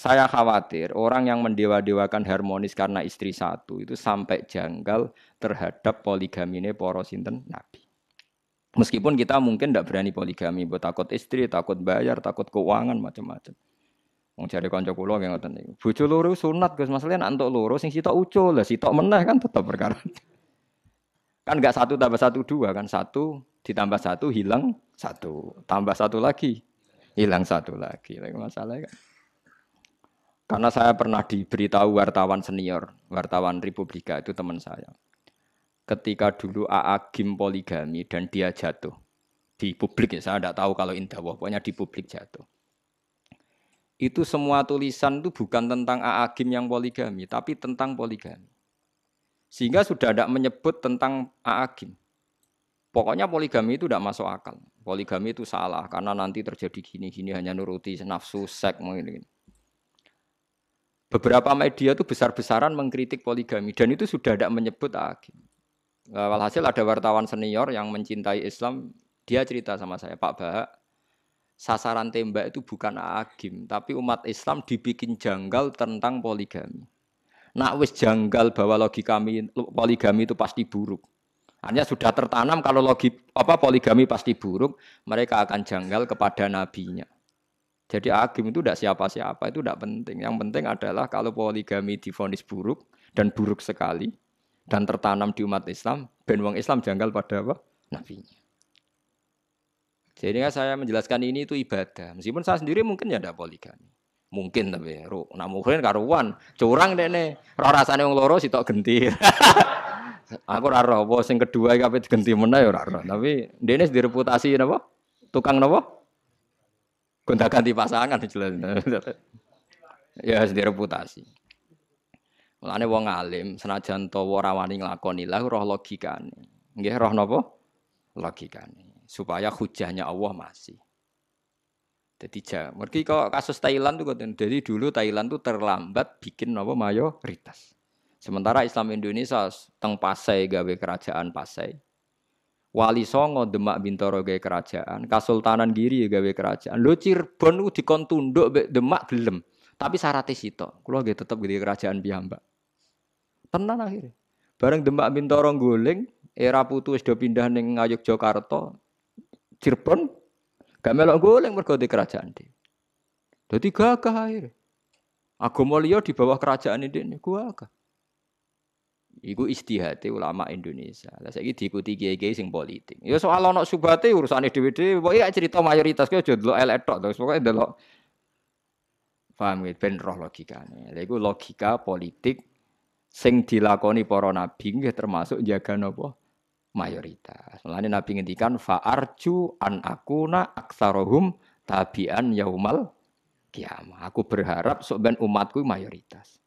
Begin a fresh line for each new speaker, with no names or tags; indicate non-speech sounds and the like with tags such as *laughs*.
saya khawatir orang yang mendewa-dewakan harmonis karena istri satu itu sampai janggal terhadap poligami ini poros sinten Nabi. Meskipun kita mungkin tidak berani poligami, buat takut istri, takut bayar, takut keuangan macam-macam. Wong cari kanca kula nggih ngoten niku. Bojo loro sunat Gus, masalahnya nek entuk loro sing sitok ucul, lah sitok meneh kan tetap perkara. Kan enggak satu tambah satu dua kan satu ditambah satu hilang satu tambah satu lagi hilang satu lagi. Lagi masalahnya kan. Karena saya pernah diberitahu wartawan senior, wartawan Republika itu teman saya. Ketika dulu AA Gim poligami dan dia jatuh di publik ya, saya tidak tahu kalau indah, pokoknya di publik jatuh. Itu semua tulisan itu bukan tentang AA Gim yang poligami, tapi tentang poligami. Sehingga sudah tidak menyebut tentang AA Gim. Pokoknya poligami itu tidak masuk akal. Poligami itu salah karena nanti terjadi gini-gini hanya nuruti nafsu seks mungkin beberapa media itu besar-besaran mengkritik poligami dan itu sudah tidak menyebut agim. Walhasil ada wartawan senior yang mencintai Islam, dia cerita sama saya, Pak Bahak, sasaran tembak itu bukan agim, tapi umat Islam dibikin janggal tentang poligami. Nak wis janggal bahwa logika poligami itu pasti buruk. Hanya sudah tertanam kalau logi apa poligami pasti buruk, mereka akan janggal kepada nabinya. Jadi agim itu tidak siapa-siapa, itu tidak penting. Yang penting adalah kalau poligami difonis buruk dan buruk sekali dan tertanam di umat Islam, ben wong Islam janggal pada apa? Nabinya. Jadi saya menjelaskan ini itu ibadah. Meskipun saya sendiri mungkin ya tidak poligami. Mungkin tapi ro, nak mungkin karuan, curang deh nih. Roh rasanya wong loro sitok genti. *laughs* Aku ora roh, sing kedua iki ape digenti meneh ya ora roh. Tapi dene direputasi napa? Tukang napa? Gonta ganti pasangan *laughs* jelas. ya sedih reputasi. Mulane wong alim senajan tawa ora wani nglakoni lah roh logikane. Nggih roh napa? Logikane. Supaya hujahnya Allah masih. Jadi jam. Mergi kok kasus Thailand tuh. Jadi dulu Thailand tuh terlambat bikin apa mayoritas. Sementara Islam Indonesia teng Pasai gawe kerajaan Pasai. Wali Songo Demak Bintoro gawe kerajaan, Kasultanan Giri gawe kerajaan. Lho Cirebon ku dikon tunduk Demak gelem. Tapi syaratnya sitok. Kula nggih tetep gede kerajaan piyambak. Tenan akhirnya. Bareng Demak Bintoro guling, era putu wis do pindah ning Ngayogyakarta. Cirebon gak melok guling mergo di kerajaan di. Dadi gagah akhirnya. Agama di bawah kerajaan ini gua gagah. Iku istihati ulama Indonesia. Lah saiki diikuti kiai-kiai sing politik. Ya soal ana subate urusane dhewe-dhewe, pokoke cerita mayoritas ki aja delok elek tok, terus pokoke delok paham gitu, ben roh logikane. Iku logika politik sing dilakoni para nabi nggih termasuk jaga napa mayoritas. Mulane nabi ngendikan fa'arju an akuna aksarohum tabian yaumal kiamah. Aku berharap sok ben umatku mayoritas.